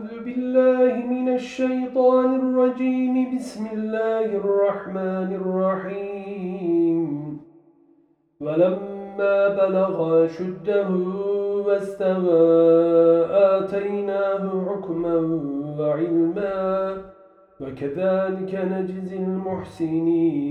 أعوذ بالله من الشيطان الرجيم. بسم الله الرحمن الرحيم. ولما بلغ شده واستوى آتيناه حكما وعلما وكذلك نجزي المحسنين.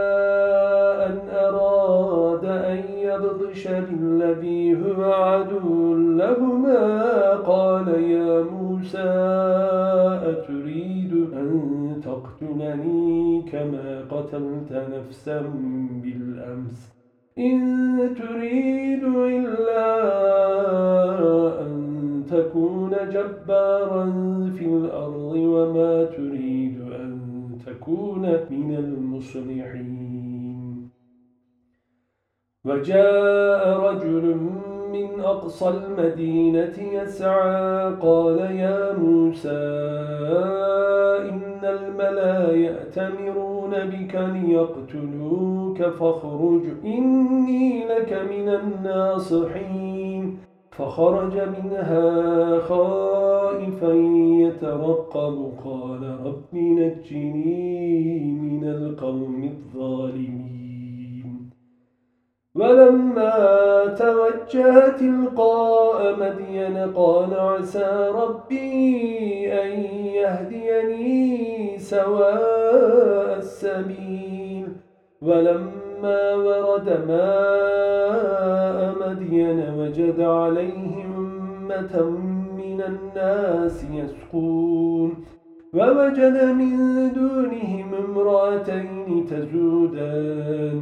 يبطش بالذي هو عدو لهما. قال يا موسى أتريد أن تقتلني كما قتلت نفسا بالأمس؟ إن تريد إلا أن تكون جبارا في الأرض وما تريد أن تكون من المصلحين. وجاء رجل من أقصى المدينة يسعى قال يا موسى إن الملا يأتمرون بك ليقتلوك فاخرج إني لك من الناصحين. فخرج منها خائفا يترقب قال رب نجني من القوم الظالمين. ولما توجه تلقاء مدين قال عسى ربي أن يهديني سواء السبيل. ولما ورد ماء مدين وجد عليه أمة من الناس يسقون. ووجد من دونهم امرأتين تزودان.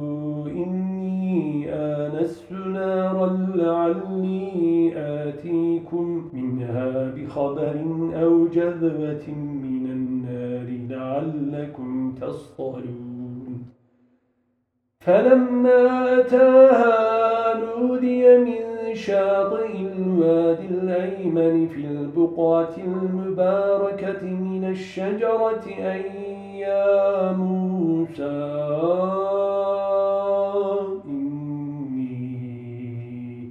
آنست نارا لعلي آتيكم منها بخبر أو جذبة من النار لعلكم تصطلون. فلما أتاها نودي من شاطئ الوادي الأيمن في البقعة المباركة من الشجرة أن يا موسى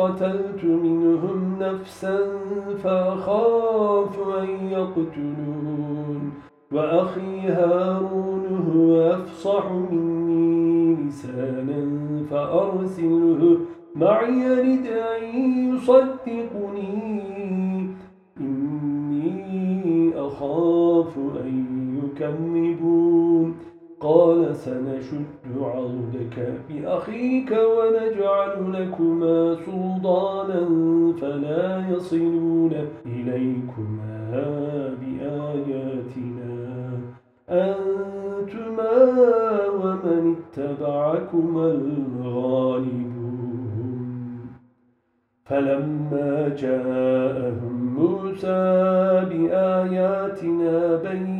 قتلت منهم نفسا فأخاف أن يقتلون وأخي هارون هو أفصح مني لسانا فأرسله معي رد أن يصدقني. إني أخاف أن يكذبون. قال سنشد عودك بأخيك ونجعل لكما سلطانا فلا يصلون إليكما بآياتنا. أنتما ومن اتبعكما الغالبون. فلما جاءهم موسى بآياتنا بينات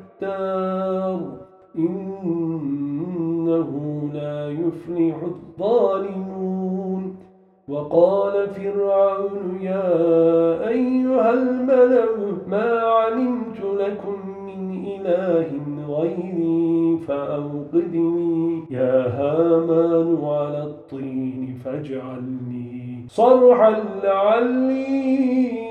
الدار إنه لا يفلح الظالمون. وقال فرعون يا أيها الملأ ما علمت لكم من إله غيري فأوقدني. يا هامان على الطين فاجعلني صرحا لعلي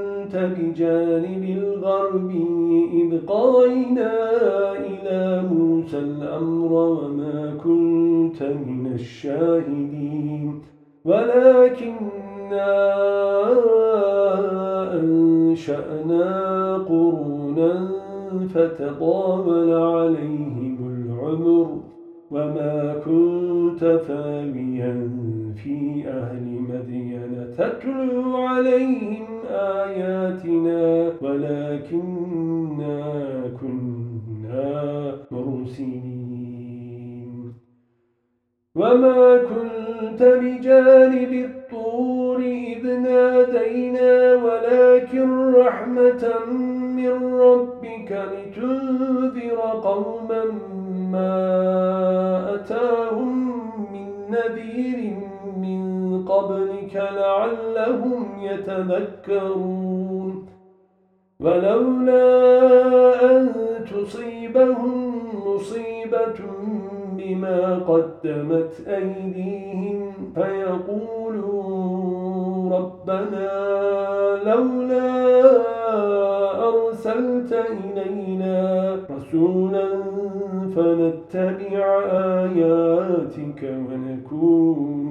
بجانب الغرب إذ قضينا إلى موسى الأمر وما كنت من الشاهدين. ولكننا أنشأنا قرونا فتطاول عليهم العمر وما كنت ثانيا في أهل مدين تتلو عليهم آياتنا ولكننا كنا مرسلين. وما كنت بجانب الطور إذ نادينا ولكن رحمة من ربك لتنذر قوما ما أتاهم من نذير قبلك لعلهم يتذكرون. ولولا أن تصيبهم مصيبة بما قدمت أيديهم فيقولوا ربنا لولا أرسلت إلينا رسولا فنتبع آياتك ونكون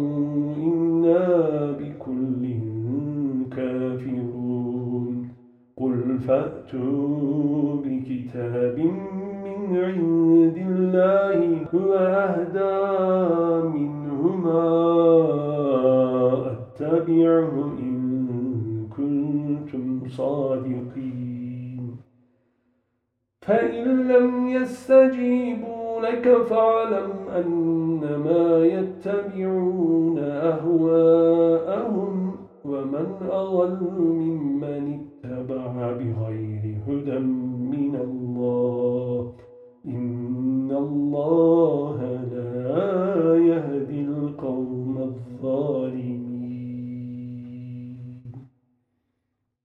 فأتوا بكتاب من عند الله هو منهما أتبعه إن كنتم صادقين. فإن لم يستجيبوا لك فاعلم أنما يتبعون أهواءهم ومن أضل ممن اتبع بغير هدى من الله. إن الله